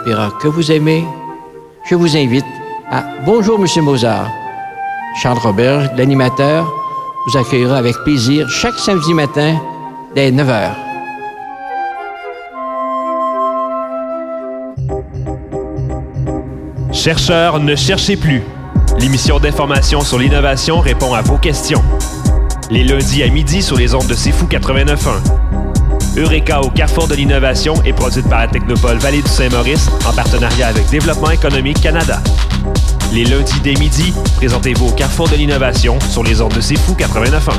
opéra que vous aimez, je vous invite à Bonjour Monsieur Mozart. Charles Robert, l'animateur, vous accueillera avec plaisir chaque samedi matin dès 9 h. Chercheurs, ne cherchez plus. L'émission d'information sur l'innovation répond à vos questions. Les lundis à midi sur les ondes de C'est Fou 89.1. Eureka au carrefour de l'innovation est produite par la Technopole Vallée du Saint-Maurice en partenariat avec Développement économique Canada. Les lundis dès midi, présentez-vous au carrefour de l'innovation sur les ondes de C'est Fou 89.1.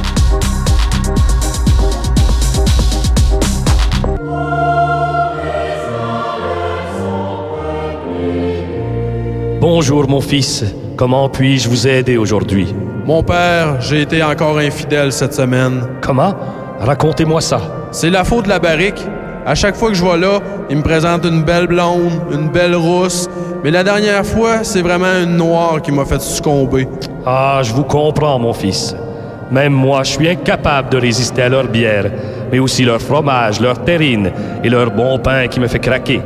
Bonjour mon fils, comment puis-je vous aider aujourd'hui? Mon père, j'ai été encore infidèle cette semaine. Comment? Racontez-moi ça. C'est la faute de la barrique. À chaque fois que je vais là, il me présente une belle blonde, une belle rousse, mais la dernière fois, c'est vraiment une noire qui m'a fait succomber. Ah, je vous comprends mon fils. Même moi, je suis incapable de résister à leur bière, mais aussi leur fromage, leur terrine et leur bon pain qui me fait craquer.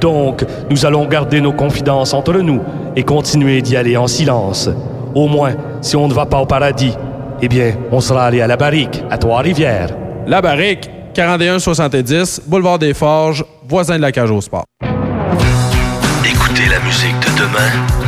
Donc, nous allons garder nos confidences entre nous et continuer d'y aller en silence. Au moins, si on ne va pas au paradis, eh bien, on sera allé à la barrique, à Trois-Rivières. La barrique, 4170, boulevard des Forges, voisin de la cage au sport. Écoutez la musique de demain,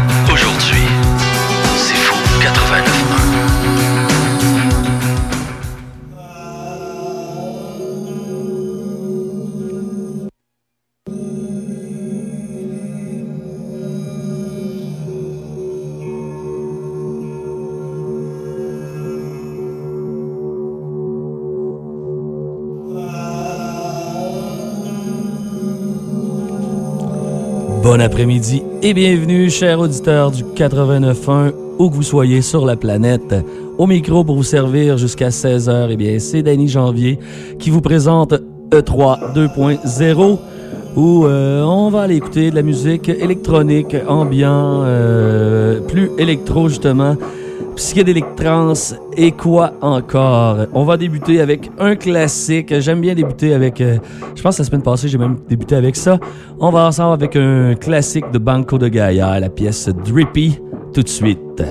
Bon après-midi et bienvenue, chers auditeurs du 89.1, où que vous soyez sur la planète. Au micro pour vous servir jusqu'à 16h, eh bien, c'est Danny Janvier qui vous présente E E3 2.0 où euh, on va aller écouter de la musique électronique, ambiant, euh, plus électro justement, psychédélique trans et quoi encore? On va débuter avec un classique. J'aime bien débuter avec, euh, je pense que la semaine passée j'ai même débuté avec ça. On va ensemble avec un classique de Banco de Gaia, la pièce Drippy, tout de suite.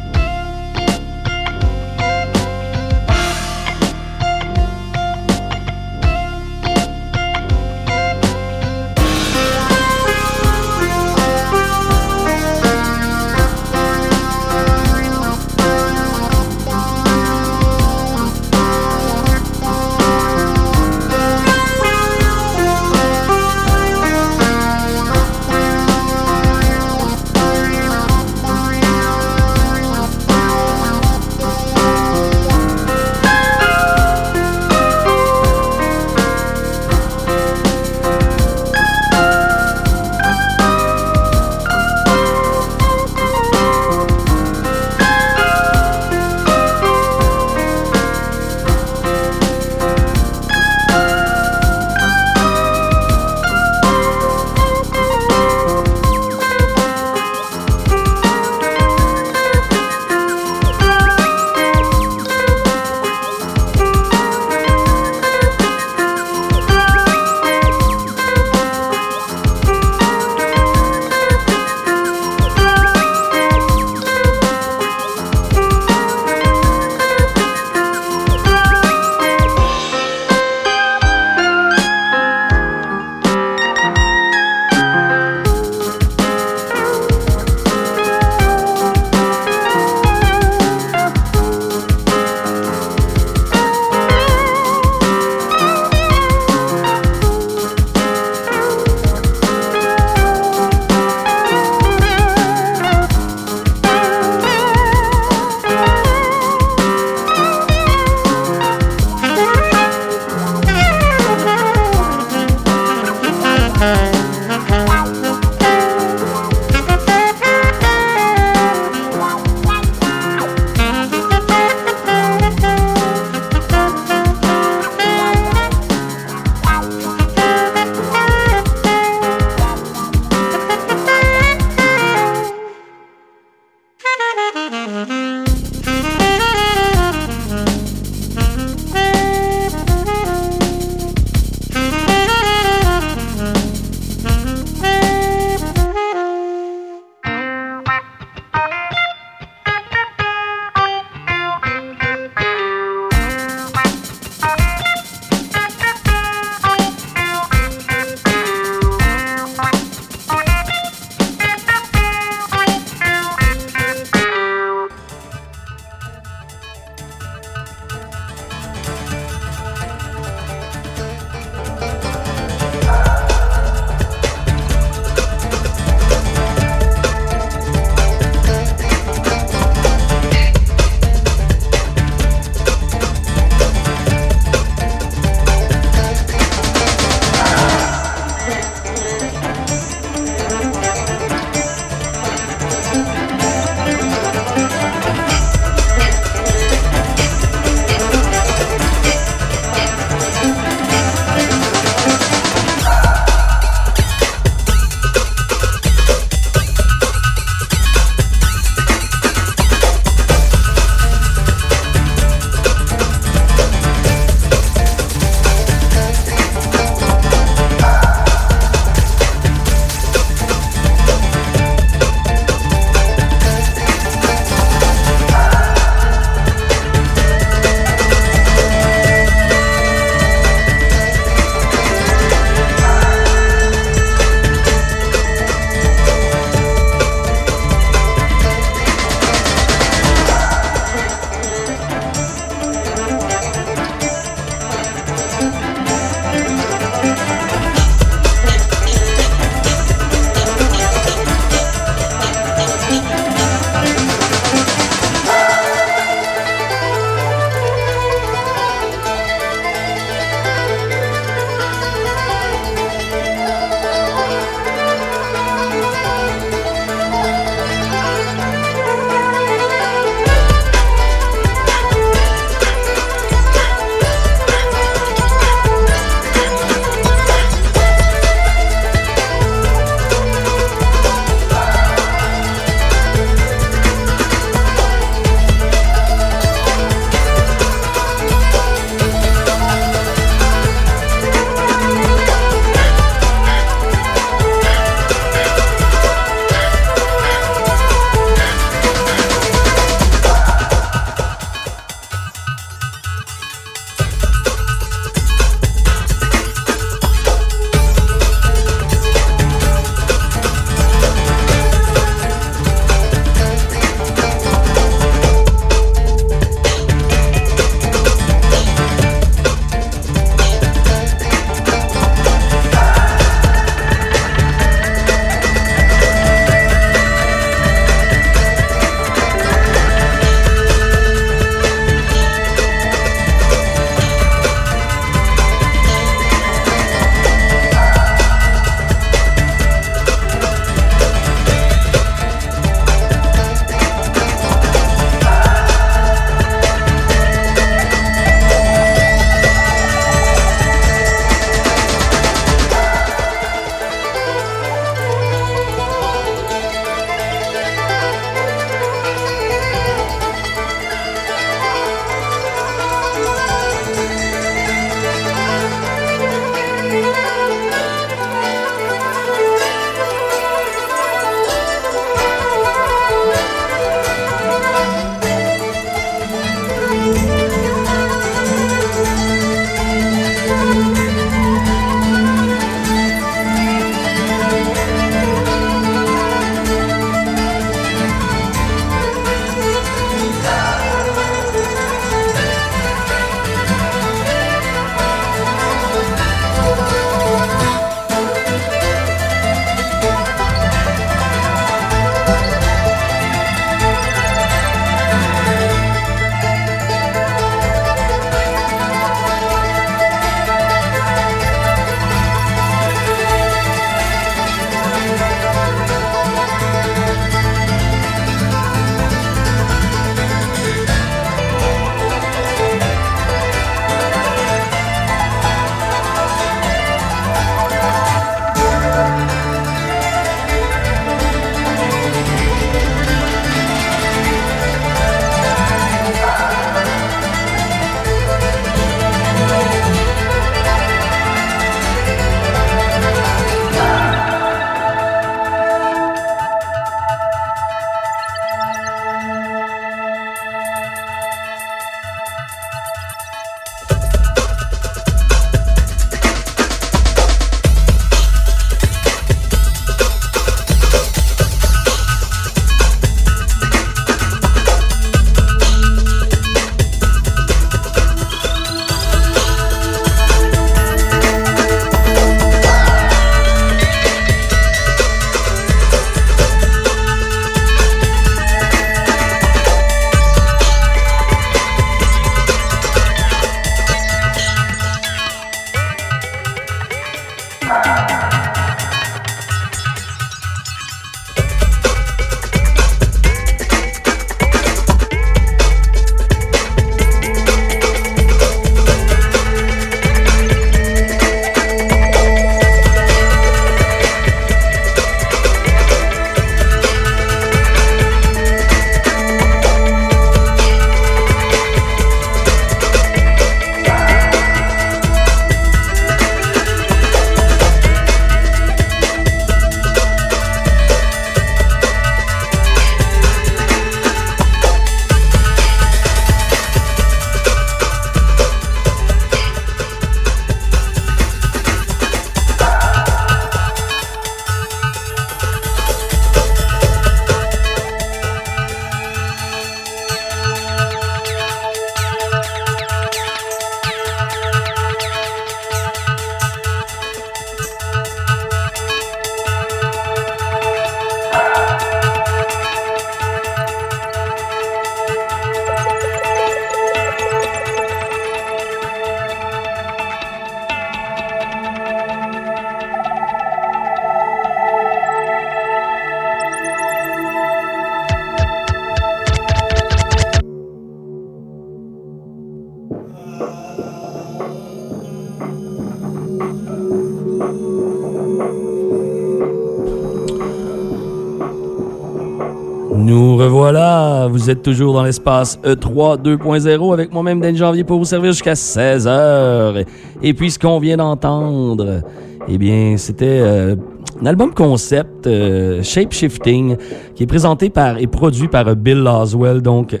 Toujours dans l'espace E E3 2.0 avec moi-même Dan Janvier pour vous servir jusqu'à 16h. Et puis ce qu'on vient d'entendre, eh bien, c'était euh, un album concept euh, Shape Shifting qui est présenté par et produit par Bill Laswell, donc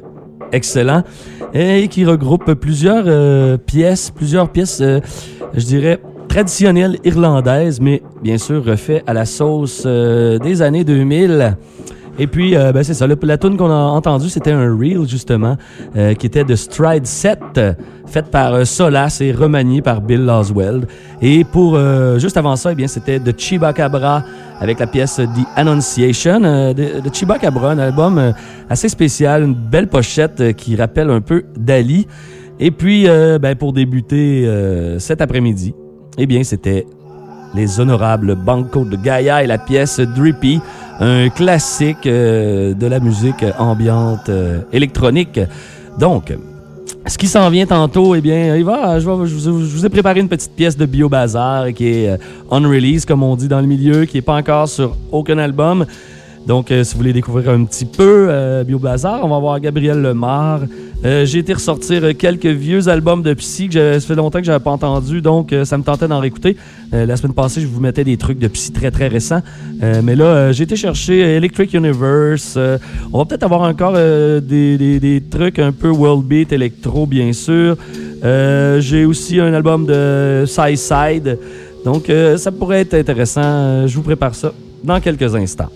excellent, et qui regroupe plusieurs euh, pièces, plusieurs pièces, euh, je dirais traditionnelles irlandaises, mais bien sûr refait à la sauce euh, des années 2000. Et puis, euh, ben c'est ça. Le, la tune qu'on a entendu, c'était un reel justement, euh, qui était de Stride 7, euh, fait par euh, Solas et remanié par Bill Laswell. Et pour euh, juste avant ça, eh bien, c'était de Chibacabra avec la pièce The Annunciation euh, de, de Chibacabra, un album assez spécial, une belle pochette qui rappelle un peu Dali. Et puis, ben, pour débuter cet après-midi, eh bien, c'était les honorables Banco de Gaia et la pièce Drippy, un classique euh, de la musique ambiante euh, électronique. Donc, ce qui s'en vient tantôt, eh bien, il va, je, vous, ai préparé une petite pièce de Bio Bazar qui est euh, on release, comme on dit dans le milieu, qui est pas encore sur aucun album. Donc, euh, si vous voulez découvrir un petit peu euh, Bio Bazar, on va voir Gabriel Lemar. Euh, J'ai été ressortir euh, quelques vieux albums de Psy que ça fait longtemps que j'avais pas entendu, donc euh, ça me tentait d'en réécouter. Euh, la semaine passée, je vous mettais des trucs de Psy très très récents. Mais là, j'ai été chercher Electric Universe. On va peut-être avoir encore des, des- des trucs un peu world beat, électro, bien sûr. J'ai aussi un album de Side Side. Donc, ça pourrait être intéressant. Je vous prépare ça dans quelques instants.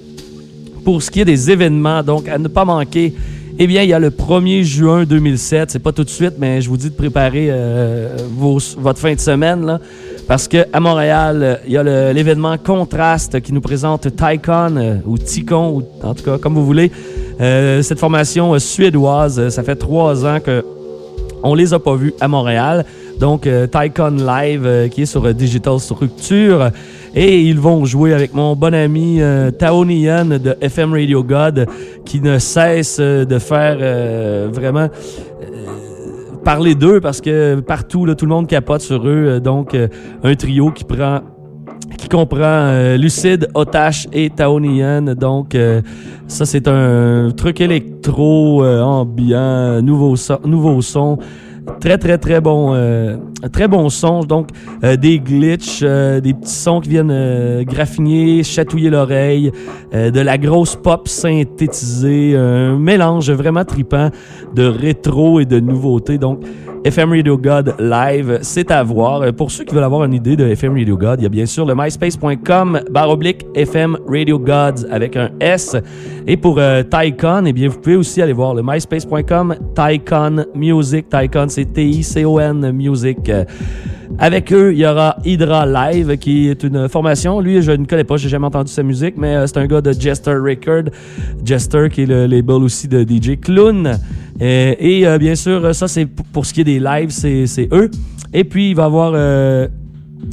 Pour ce qui est des événements, donc à ne pas manquer, eh bien, il y a le 1er juin 2007. C'est pas tout de suite, mais je vous dis de préparer euh, vos- votre fin de semaine, là, parce que à Montréal, il y a l'événement Contraste qui nous présente Tycon euh, ou Ticon, ou en tout cas comme vous voulez. Euh, cette formation suédoise, ça fait trois ans que on les a pas vus à Montréal. Donc, euh, Tycon Live, euh, qui est sur euh, Digital Structure. Et ils vont jouer avec mon bon ami euh, Tao de FM Radio God, qui ne cesse de faire vraiment parler d'eux parce que partout, là, tout le monde capote sur eux. Donc, un trio qui prend qui comprend Lucide, Otache et Taonian. Donc, ça, c'est un truc électro, euh, ambiant, nouveau son, nouveau son. Très, très, très bon, euh, très bon son. Donc, euh, des glitches, euh, des petits sons qui viennent euh, graffiner, chatouiller l'oreille, de la grosse pop synthétisée, un mélange vraiment tripant de rétro et de nouveautés. Donc, FM Radio God Live, c'est à voir. Pour ceux qui veulent avoir une idée de FM Radio God, il y a bien sûr le myspace.com barre oblique FM Radio Gods avec un S. Et pour euh, Tycon, eh bien, vous pouvez aussi aller voir le myspace.com Tycon Music. Tycon, c'est T-I-C-O-N Music. Avec eux, il y aura Hydra Live, qui est une formation. Lui, je ne connais pas, j'ai jamais entendu sa musique, mais euh, c'est un gars de Jester Record. Jester, qui est le label aussi de DJ Clown. Euh, et euh, bien sûr, ça, c'est pour ce qui est des lives, c'est eux. Et puis, il va avoir... euh,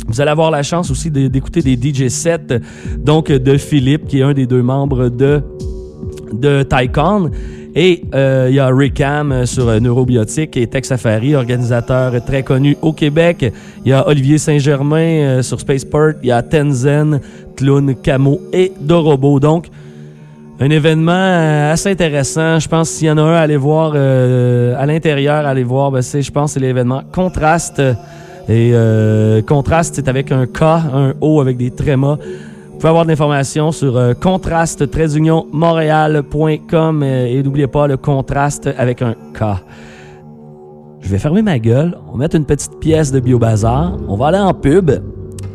vous allez avoir la chance aussi d'écouter des DJ sets, donc de Philippe, qui est un des deux membres de de Tycon. Et euh, il y a Ricam euh, sur Neurobiotique et Tech Safari, organisateur très connu au Québec. Il y a Olivier Saint-Germain sur Spaceport. Il y a Tenzen, Tlun, Camo et Dorobo. Donc, un événement euh, assez intéressant. Je pense s'il y en a un à aller voir euh, à l'intérieur, aller voir, ben, c'est, je pense, c'est l'événement Contraste. Et euh, Contraste, c'est avec un K, un O avec des trémas. Vous pouvez avoir de l'information sur euh, contraste montréal.com euh, et n'oubliez pas le contraste avec un K. Je vais fermer ma gueule, on va mettre une petite pièce de BioBazar, on va aller en pub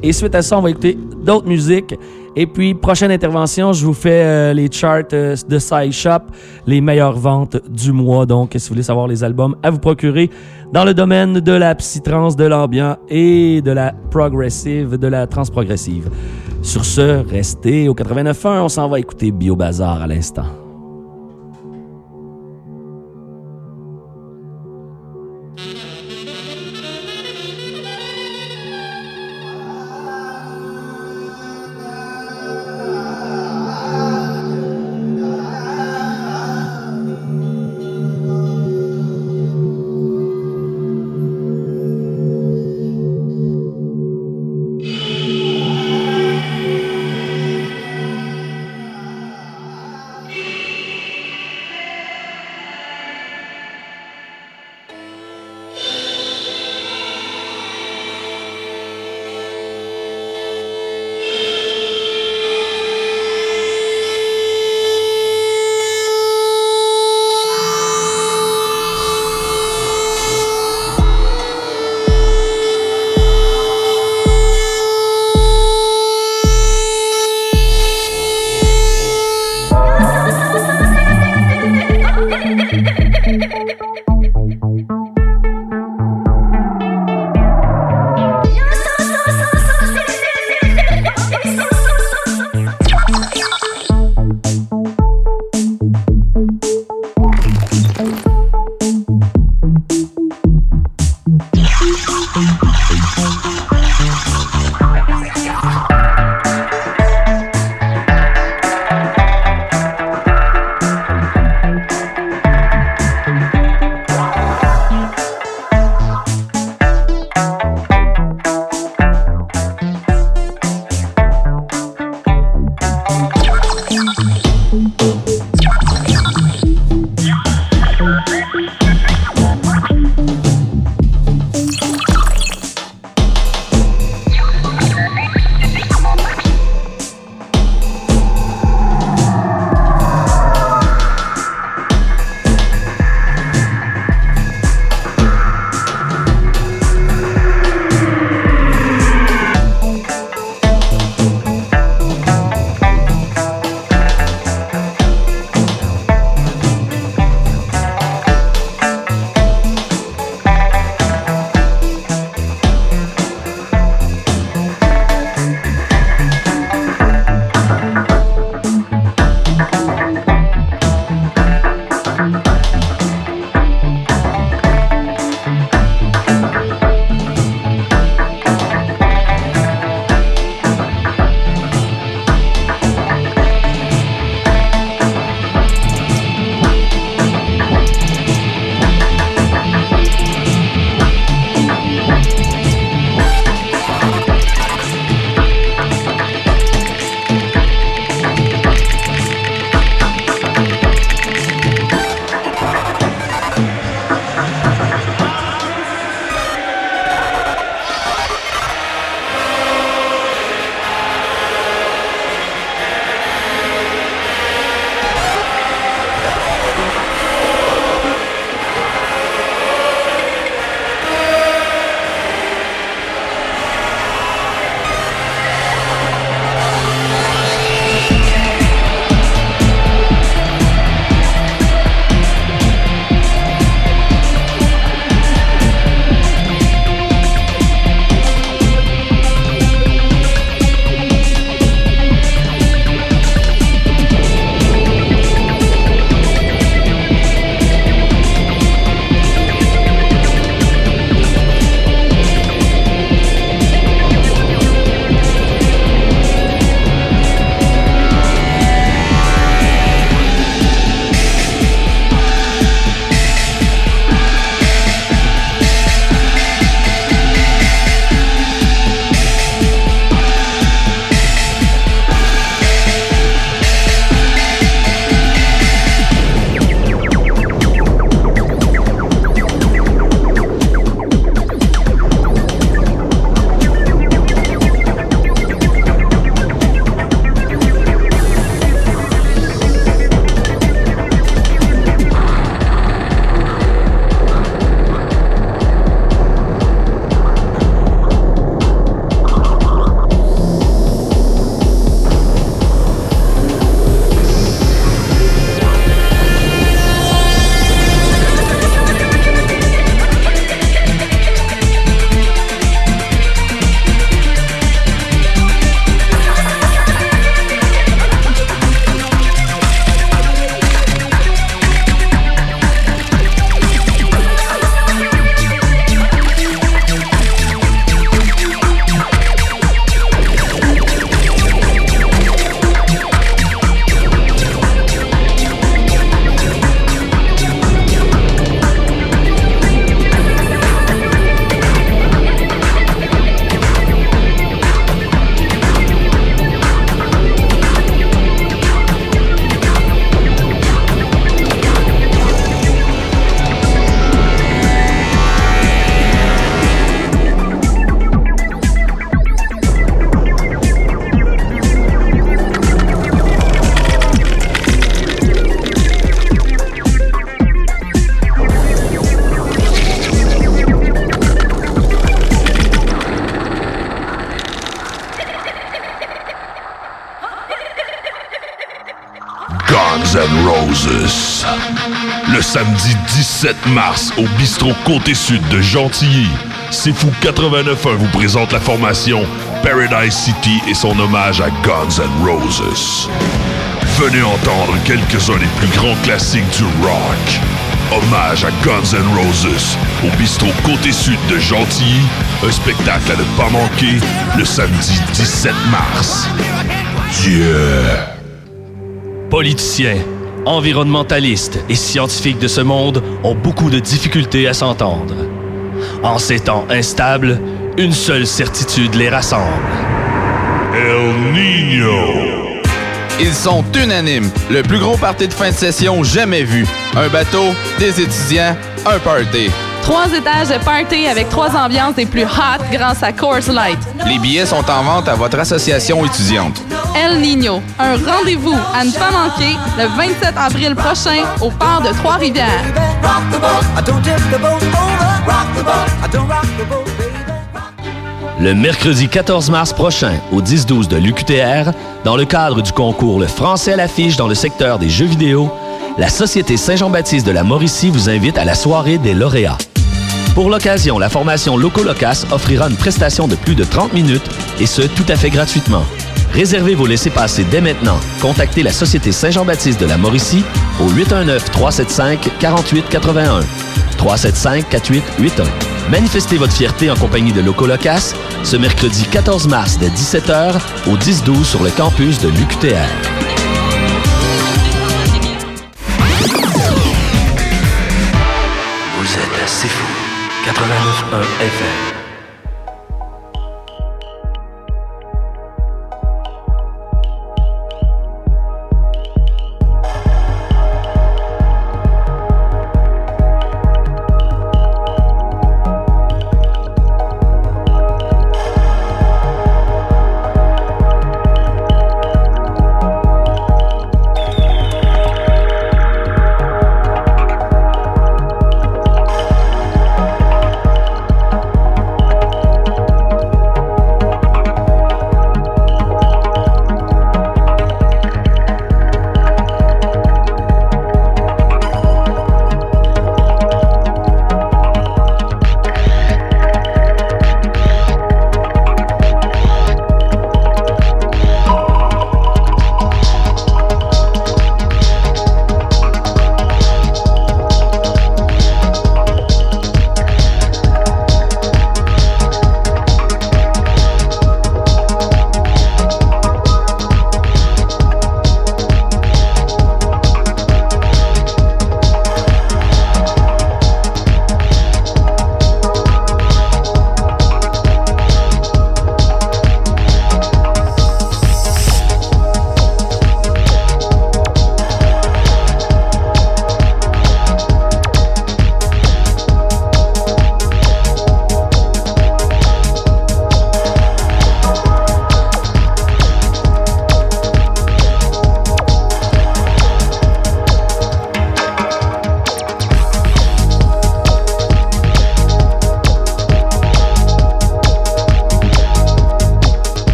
et suite à ça, on va écouter d'autres musiques. Et puis, prochaine intervention, je vous fais euh, les charts euh, de Side Shop, les meilleures ventes du mois. Donc, si vous voulez savoir les albums à vous procurer dans le domaine de la psytrance, de l'ambiant et de la progressive, de la transprogressive. Sur ce, restez au 89.1, on s'en va écouter BioBazar à l'instant. 7 mars au bistrot Côté Sud de Gentilly. C'est Fou 89.1 vous présente la formation Paradise City et son hommage à Guns N' Roses. Venez entendre quelques-uns des plus grands classiques du rock. Hommage à Guns N' Roses au bistrot Côté Sud de Gentilly, un spectacle à ne pas manquer le samedi 17 mars. Dieu! Yeah. Politiciens environnementalistes et scientifiques de ce monde ont beaucoup de difficultés à s'entendre. En ces temps instables, une seule certitude les rassemble. El Niño! Ils sont unanimes. Le plus gros party de fin de session jamais vu. Un bateau, des étudiants, un party. Trois étages de party avec trois ambiances des plus hot grâce à Coors Light. Les billets sont en vente à votre association étudiante. El Niño, un rendez-vous à ne pas manquer le 27 avril prochain au port de Trois-Rivières. Le mercredi 14 mars prochain, au 10-12 de l'UQTR, dans le cadre du concours Le français à l'affiche dans le secteur des jeux vidéo, la Société Saint-Jean-Baptiste de la Mauricie vous invite à la soirée des lauréats. Pour l'occasion, la formation Loco Locas offrira une prestation de plus de 30 minutes et ce, tout à fait gratuitement. Réservez vos laissez-passer dès maintenant. Contactez la Société Saint-Jean-Baptiste de la Mauricie au 819-375-4881. 375-4881. Manifestez votre fierté en compagnie de Loco Locas ce mercredi 14 mars dès 17h au 10-12 sur le campus de l'UQTR. Vous êtes assez fou. 89.1 FM.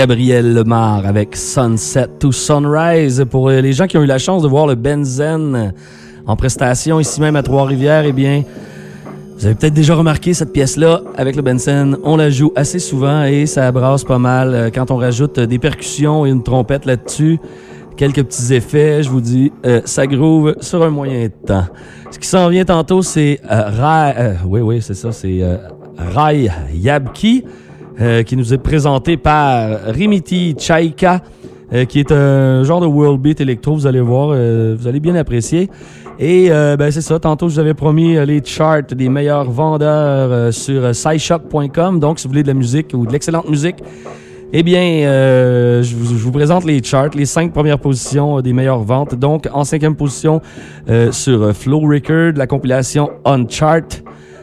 Gabriel Lemar avec Sunset to Sunrise. Pour euh, les gens qui ont eu la chance de voir le Benzen en prestation ici même à Trois-Rivières, eh bien, vous avez peut-être déjà remarqué cette pièce-là avec le Benson. On la joue assez souvent et ça brasse pas mal euh, quand on rajoute des percussions et une trompette là-dessus. Quelques petits effets, je vous dis, euh, ça groove sur un moyen de temps. Ce qui s'en vient tantôt, c'est Rai... oui, oui, c'est ça, c'est Rai Yabki. Euh, qui nous est présenté par Rimiti Chaika, euh, qui est un genre de world beat électro, vous allez voir, euh, vous allez bien apprécier. Et ben c'est ça, tantôt je vous avais promis les charts des meilleurs vendeurs sur scishock.com, donc si vous voulez de la musique ou de l'excellente musique, eh bien, je vous, je, vous, présente les charts, les cinq premières positions des meilleures ventes. Donc, en cinquième position sur Flow Record, la compilation On Chart.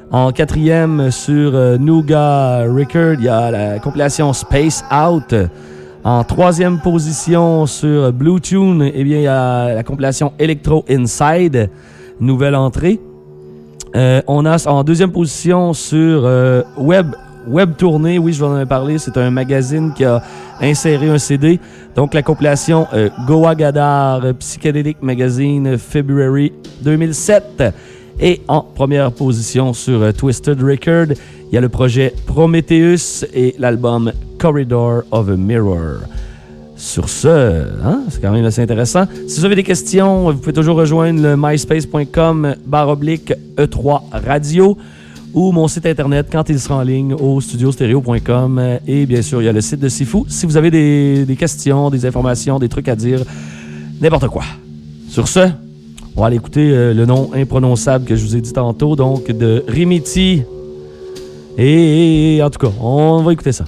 En quatrième sur euh, Nougat Record, il y a la compilation Space Out. En troisième position sur Blue Tune, eh bien, il y a la compilation Electro Inside, nouvelle entrée. Euh, on a en deuxième position sur euh, Web Web Tournée, oui, je vais en parler. C'est un magazine qui a inséré un CD. Donc, la compilation Goa Gadar Psychedelic Magazine February 2007. Et en première position sur euh, Twisted Record, il y a le projet Prometheus et l'album Corridor of a Mirror. Sur ce, hein, c'est quand même assez intéressant. Si vous avez des questions, vous pouvez toujours rejoindre le myspace.com oblique E3 Radio ou mon site internet quand il sera en ligne au studiostereo.com. Et bien sûr, il y a le site de Sifu. Si vous avez des questions, des informations, des trucs à dire, n'importe quoi. Sur ce, on va aller écouter euh, le nom imprononçable que je vous ai dit tantôt, donc de Rimiti. et en tout cas, on va écouter ça.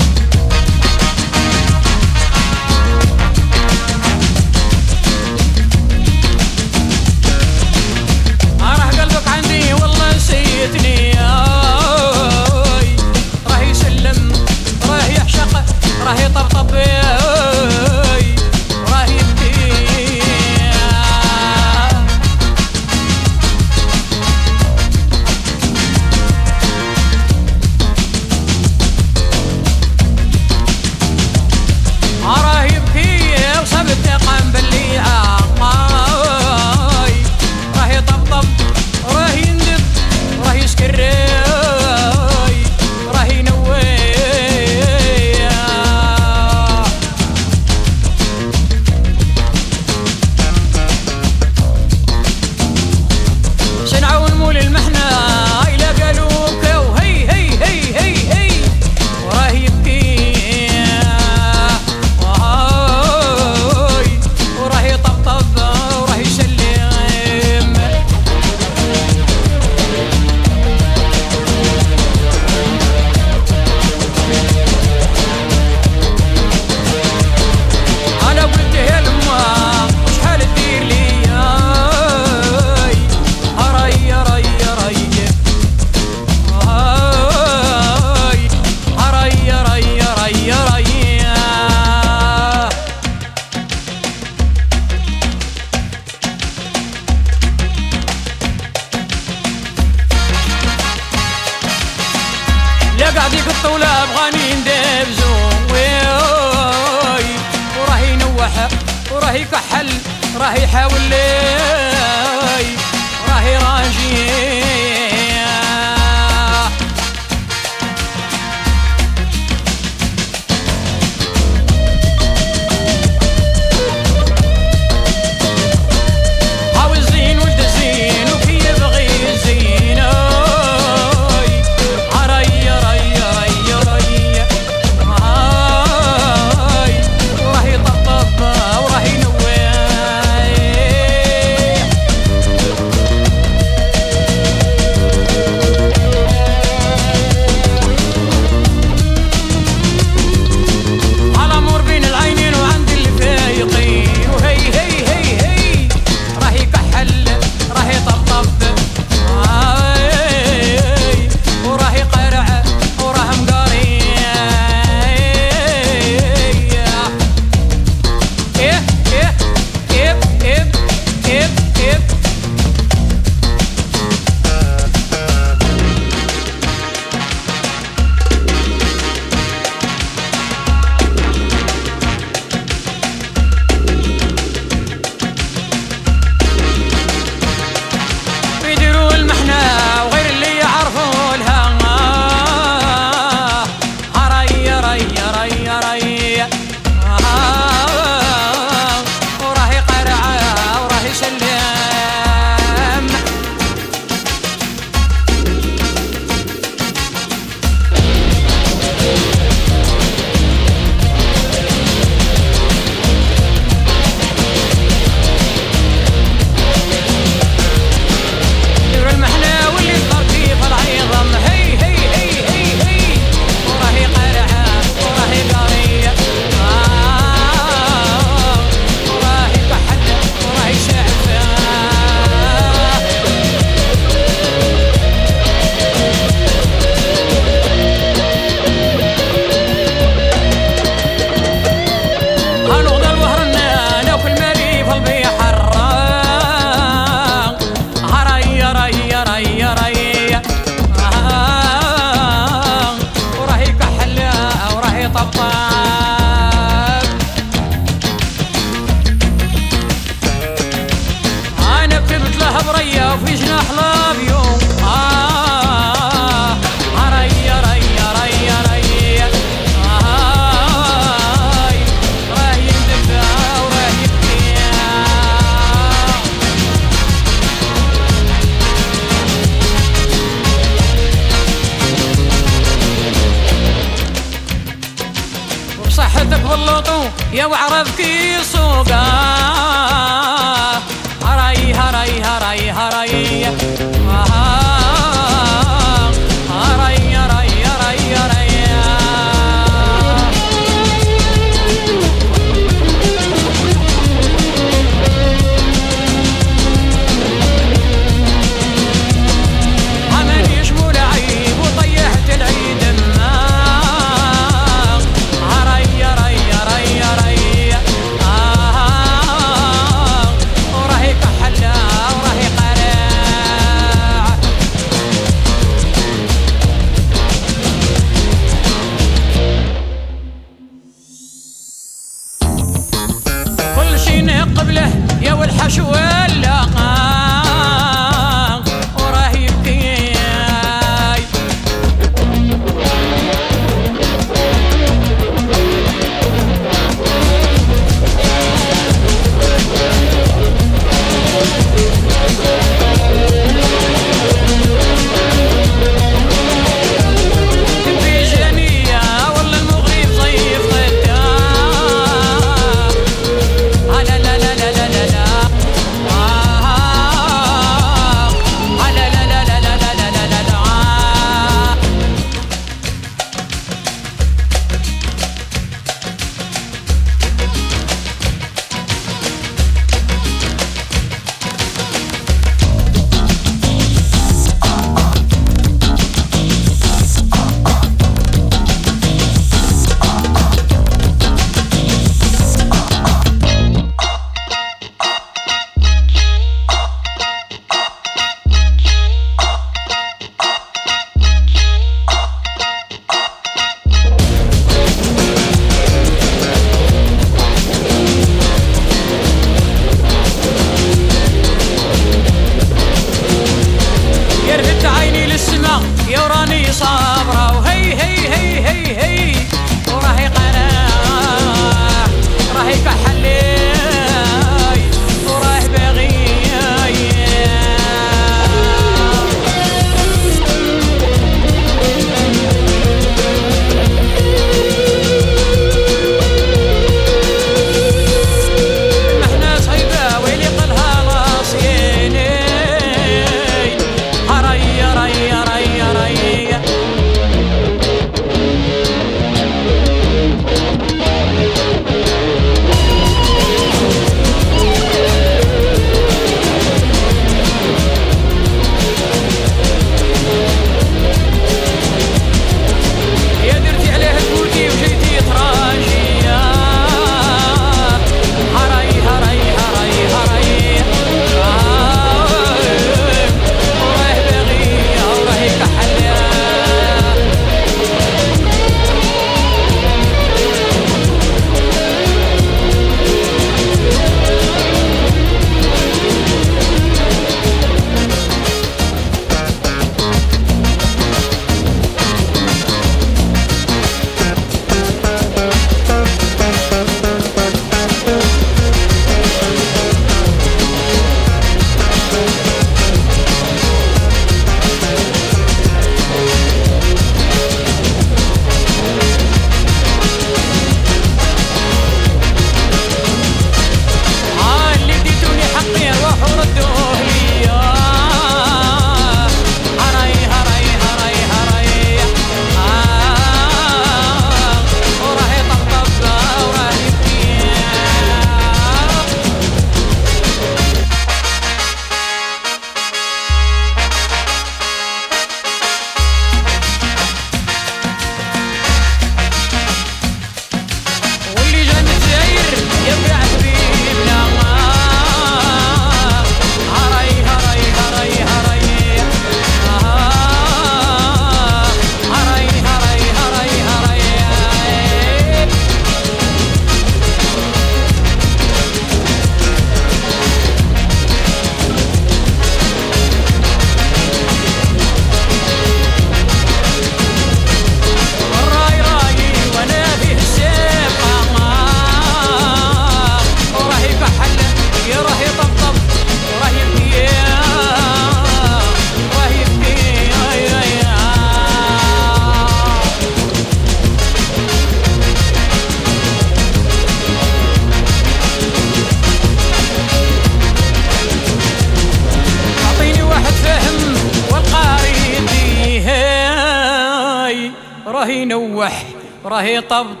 طبطب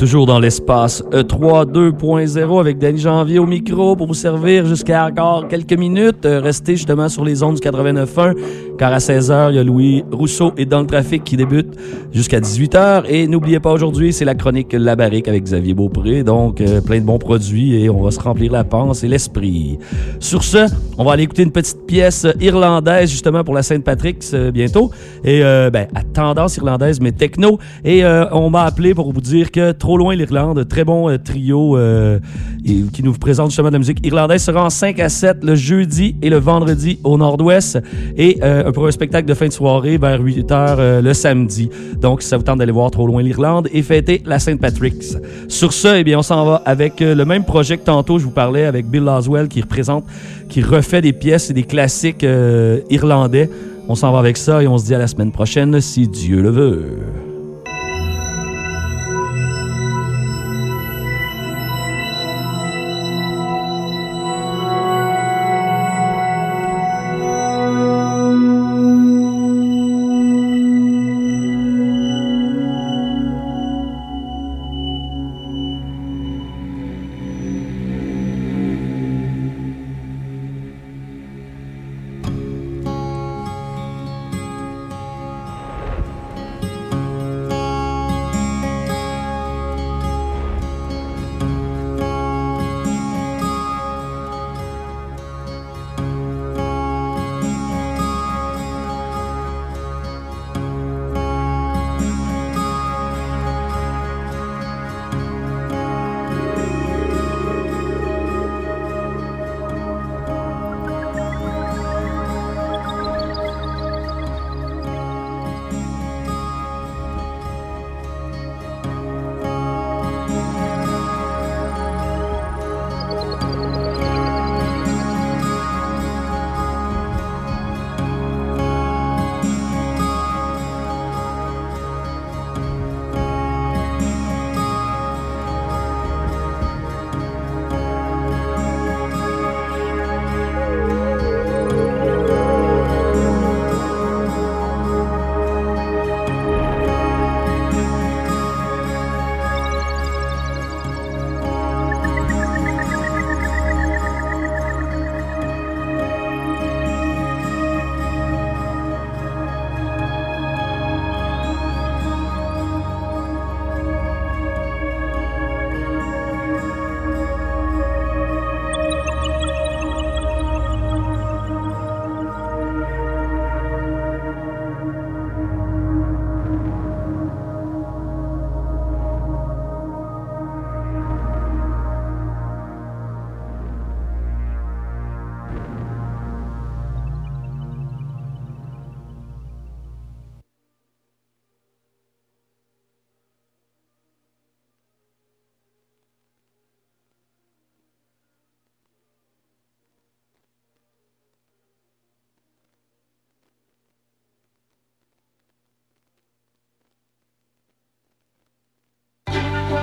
Toujours dans l'espace E E3 2.0 avec Danny Janvier au micro pour vous servir jusqu'à encore quelques minutes. Euh, Restez justement sur les ondes du 89.1 car à 16h, il y a Louis Rousseau et Dans le trafic qui débute jusqu'à 18h. Et n'oubliez pas aujourd'hui, c'est la chronique La Barrique avec Xavier Beaupré. Donc, euh, plein de bons produits et on va se remplir la panse et l'esprit. Sur ce, on va aller écouter une petite pièce irlandaise justement pour la Sainte-Patrick euh, bientôt. Et euh, ben, à tendance irlandaise, mais techno. Et euh, on m'a appelé pour vous dire que loin l'Irlande, très bon euh, trio euh, et- qui nous présente justement de la musique irlandaise, sera en 5 à 7 le jeudi et le vendredi au nord-ouest. Et euh, pour un spectacle de fin de soirée vers 8 h le samedi. Donc, ça vous tente d'aller voir Trop loin l'Irlande et fêter la Sainte-Patrick's. Sur ce, eh bien, on s'en va avec euh, le même projet que tantôt, je vous parlais, avec Bill Laswell qui représente, qui refait des pièces et des classiques euh, irlandais. On s'en va avec ça et on se dit à la semaine prochaine si Dieu le veut.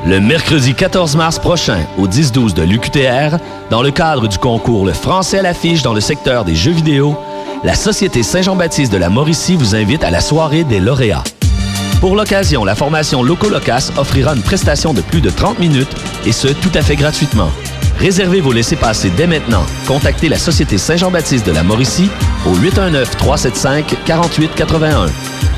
Le mercredi 14 mars prochain, au 10-12 de l'UQTR, dans le cadre du concours Le français à l'affiche dans le secteur des jeux vidéo, la Société Saint-Jean-Baptiste de la Mauricie vous invite à la soirée des lauréats. Pour l'occasion, la formation Loco-Locas offrira une prestation de plus de 30 minutes, et ce, tout à fait gratuitement. Réservez vos laissez-passer dès maintenant. Contactez la Société Saint-Jean-Baptiste de la Mauricie au 819-375-4881.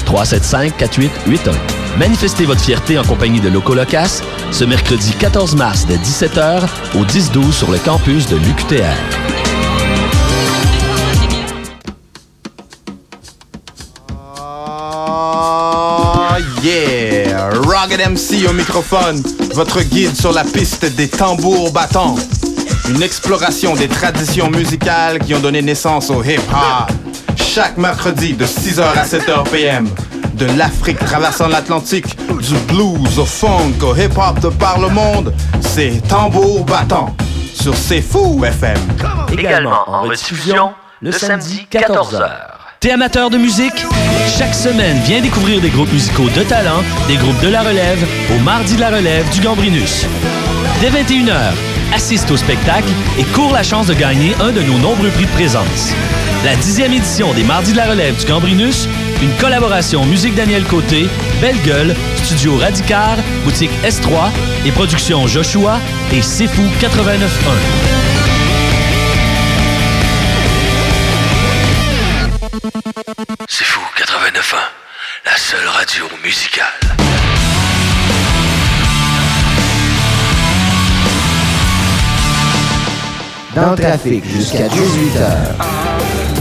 375-4881. Manifestez votre fierté en compagnie de Loco Locas ce mercredi 14 mars dès 17h au 10-12 sur le campus de l'UQTR. Oh yeah! Rugged MC au microphone, votre guide sur la piste des tambours battants. Une exploration des traditions musicales qui ont donné naissance au hip-hop. Chaque mercredi de 6h à 7h PM. De l'Afrique traversant l'Atlantique, du blues au funk, au hip-hop de par le monde, c'est Tambour battant sur C'est Fou FM. Également en rediffusion le samedi 14h. T'es amateur de musique? Chaque semaine, viens découvrir des groupes musicaux de talent, des groupes de la relève, au Mardi de la relève du Gambrinus. Dès 21h, assiste au spectacle et cours la chance de gagner un de nos nombreux prix de présence. La dixième édition des Mardis de la Relève du Cambrinus, une collaboration musique Daniel Côté, Belle Gueule, Studio Radicar, Boutique S3 et Production Joshua et C'est Fou 89.1. C'est fou, 89.1, la seule radio musicale. Dans le trafic jusqu'à 18h.